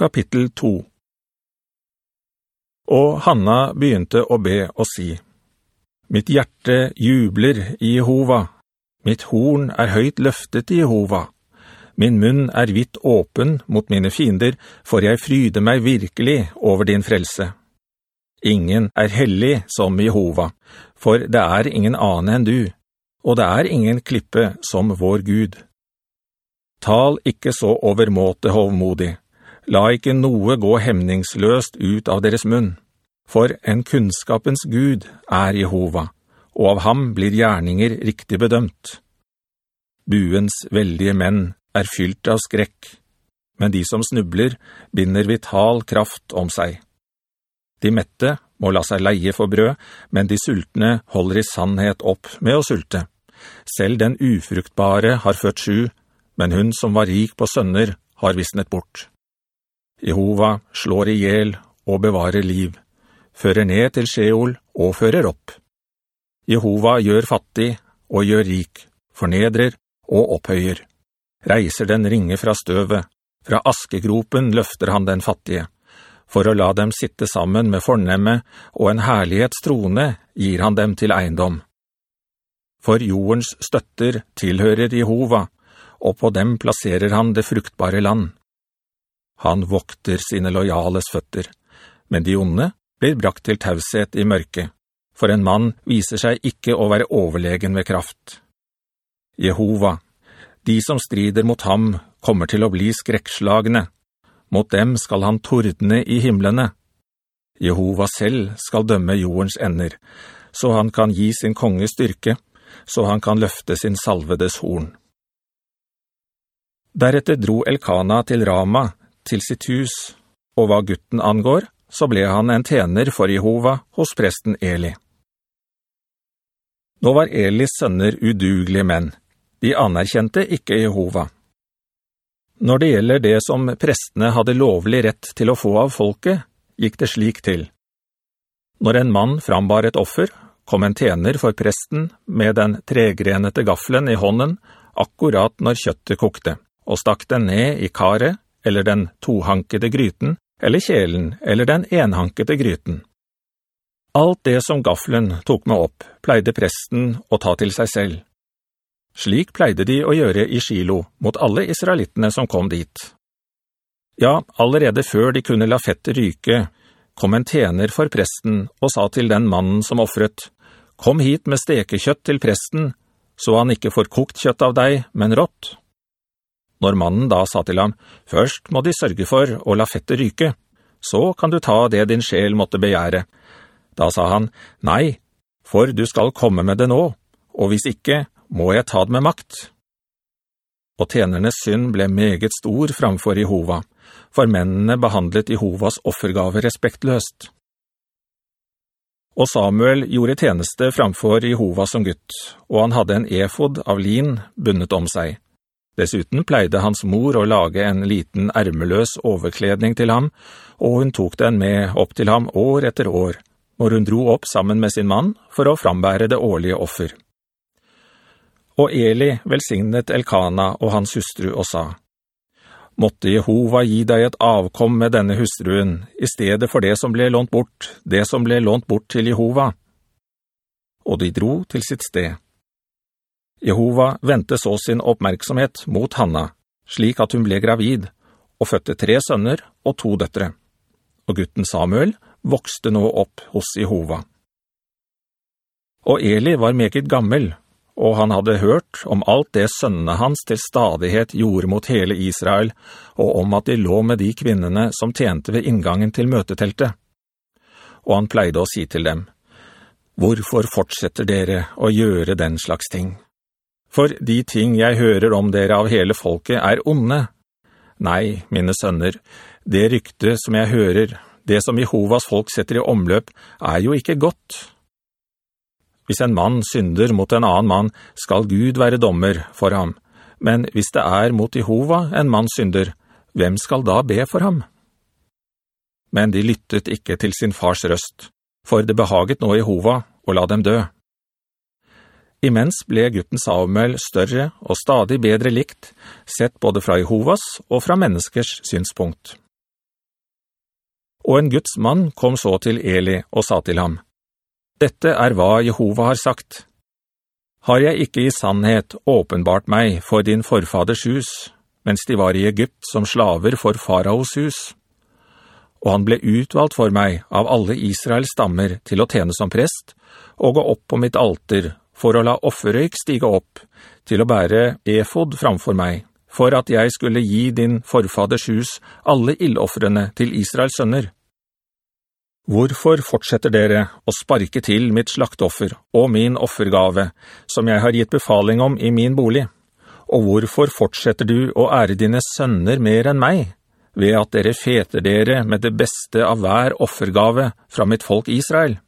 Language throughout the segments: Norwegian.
Kapittel 2 Og Hanna begynte å be og si, «Mitt hjerte jubler i Jehova, mitt horn er høyt løftet i Jehova. Min munn er vidt åpen mot mine fiender, for jeg fryder meg virkelig over din frelse. Ingen er hellig som Jehova, for det er ingen annen enn du, og det er ingen klippe som vår Gud.» Tal ikke så overmåte hovmodig. La ikke noe gå hemningsløst ut av deres munn. For en kunnskapens Gud er Jehova, og av ham blir gjerninger riktig bedømt. Buens veldige menn er fylt av skrekk, men de som snubler binder vital kraft om seg. De mette må la seg leie for brød, men de sultne holder i sannhet opp med å sulte. Selv den ufruktbare har født sju, men hun som var rik på sønner har visnet bort. Jehova slår i gjel og bevarer liv, fører ned til Sjeol og fører opp. Jehova gjør fattig og gjør rik, fornedrer og opphøyer. Reiser den ringe fra støvet, fra askegropen løfter han den fattige. For å la dem sitte sammen med fornemme og en herlighetstrone gir han dem til eiendom. For jordens støtter tilhører Jehova, og på dem plasserer han det fruktbare land. Han vokter sine lojales føtter, men de onde blir brakt til tauset i mørket, for en mann viser seg ikke å være overlegen ved kraft. Jehova, de som strider mot ham, kommer til å bli skrekkslagne. Mot dem skal han tordne i himmelene. Jehova selv skal dømme jordens ender, så han kan gi sin konge styrke, så han kan løfte sin salvedes horn. Deretter dro Elkana til Rama, til sitt hus, og hva gutten angår, så ble han en tjener for Jehova hos presten Eli. Nå var Elis sønner udugelige menn. De anerkjente ikke Jehova. Når det gjelder det som prestene hadde lovlig rett til å få av folket, gikk det slik til. Når en mann frambar et offer, kom en tjener for presten med den tregrenete gaffelen i hånden, akkurat når kjøttet kokte og stakk den ned i kare, eller den tohankede gryten, eller kjelen, eller den enhankede gryten. Alt det som gaffelen tok med opp, pleide presten å ta til seg selv. Slik pleide de å gjøre i Shilo mot alle israelittene som kom dit. Ja, allerede før de kunne la fettet ryke, kom en tjener for presten og sa til den mannen som offret, «Kom hit med stekekjøtt til presten, så han ikke får kokt kjøtt av deg, men rått.» Når mannen da sa til ham, «Først må de sørge for å la fettet ryke, så kan du ta det din sjel måtte begjære.» Da sa han, «Nei, for du skal komme med det nå, og hvis ikke, må jeg ta det med makt.» Og tjenernes synd ble meget stor framfor Jehova, for mennene behandlet Jehovas offergave respektløst. Og Samuel gjorde tjeneste framfor Jehova som gutt, og han hadde en efod av lin bundet om seg. Dessuten pleide hans mor å lage en liten ermeløs overkledning til ham, og hun tok den med opp til ham år etter år, når hun dro opp sammen med sin mann for å frambære det årlige offer. Og Eli velsignet Elkana og hans hustru og sa, «Måtte Jehova gi deg et avkom med denne hustruen, i stedet for det som ble lånt bort, det som ble lånt bort til Jehova.» Og de dro til sitt sted. Jehova ventet så sin oppmerksomhet mot Hanna, slik at hun ble gravid, og fødte tre sønner og to døtre. Og gutten Samuel vokste nå opp hos Jehova. Og Eli var meget gammel, og han hadde hørt om alt det sønnene hans til stadighet gjorde mot hele Israel, og om at de lå med de kvinnene som tjente ved inngangen til møteteltet. Og han pleide å si til dem, «Hvorfor fortsetter dere å gjøre den slags ting?» For de ting jeg hører om dere av hele folket er onde. Nei, mine sønner, det rykte som jeg hører, det som Jehovas folk setter i omløp, er jo ikke godt. Hvis en mann synder mot en annen mann, skal Gud være dommer for ham. Men hvis det er mot Jehova en mann synder, hvem skal da be for ham? Men de lyttet ikke til sin fars røst, for det behaget nå Jehova å la dem dø. Imens ble gutten Samuel større og stadig bedre likt, sett både fra Jehovas og fra menneskers synspunkt. Og en Guds mann kom så til Eli og sa til ham, «Dette er hva Jehova har sagt. Har jeg ikke i sannhet åpenbart meg for din forfaders hus, mens de var i Egypt som slaver for faraos hus?» og han ble utvalgt for meg av alle Israels stammer til å tjene som prest, og gå opp på mitt alter for å la offerøyk stige opp, til å bære efod framfor meg, for at jeg skulle gi din forfaders hus alle illoffrene til Israels sønner. Hvorfor fortsetter dere å sparke til mitt slaktoffer og min offergave, som jeg har gitt befaling om i min bolig? Og hvorfor fortsetter du å ære dine sønner mer enn meg?» ved at dere feter dere med det beste av hver offergave fra mitt folk Israel.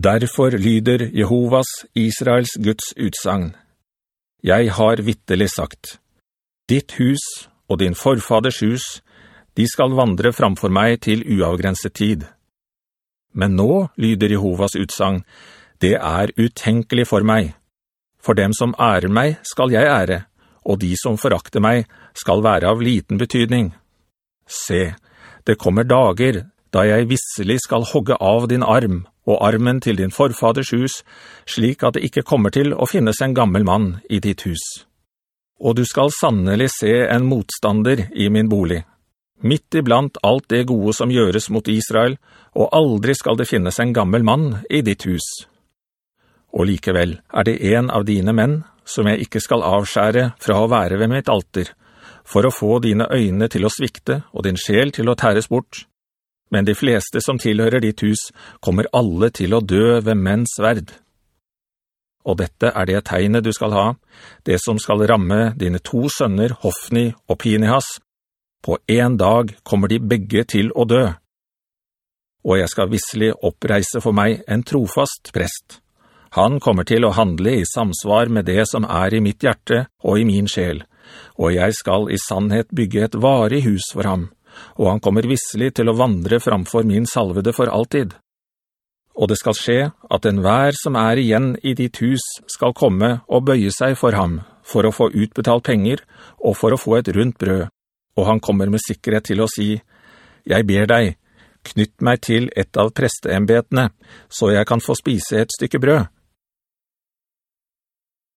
Derfor lyder Jehovas, Israels Guds utsagn. Jeg har vittelig sagt, ditt hus og din forfaders hus, de skal vandre framfor meg til uavgrenset tid. Men nå, lyder Jehovas utsagn, det er utenkelig for meg. For dem som ærer meg skal jeg ære, og de som forakter meg skal være av liten betydning. Se, det kommer dager da jeg visselig skal hogge av din arm og armen til din forfaders hus, slik at det ikke kommer til å finnes en gammel mann i ditt hus. Og du skal sannelig se en motstander i min bolig, midt iblant alt det gode som gjøres mot Israel, og aldri skal det finnes en gammel mann i ditt hus. Og likevel er det en av dine menn som jeg ikke skal avskjære fra å være ved mitt alter, for å få dine øyne til å svikte og din sjel til å tæres bort. Men de fleste som tilhører ditt hus kommer alle til å dø ved menns verd. Og dette er det tegnet du skal ha, det som skal ramme dine to sønner, Hofni og Pinehas. På en dag kommer de begge til å dø. Og jeg skal visselig oppreise for meg en trofast prest. Han kommer til å handle i samsvar med det som er i mitt hjerte og i min sjel, og jeg skal i sannhet bygge et varig hus for ham, og han kommer visselig til å vandre framfor min salvede for alltid. Og det skal skje at enhver som er igjen i ditt hus skal komme og bøye seg for ham, for å få utbetalt penger og for å få et rundt brød, og han kommer med sikkerhet til å si, «Jeg ber deg, knytt meg til et av presteembetene, så jeg kan få spise et stykke brød.»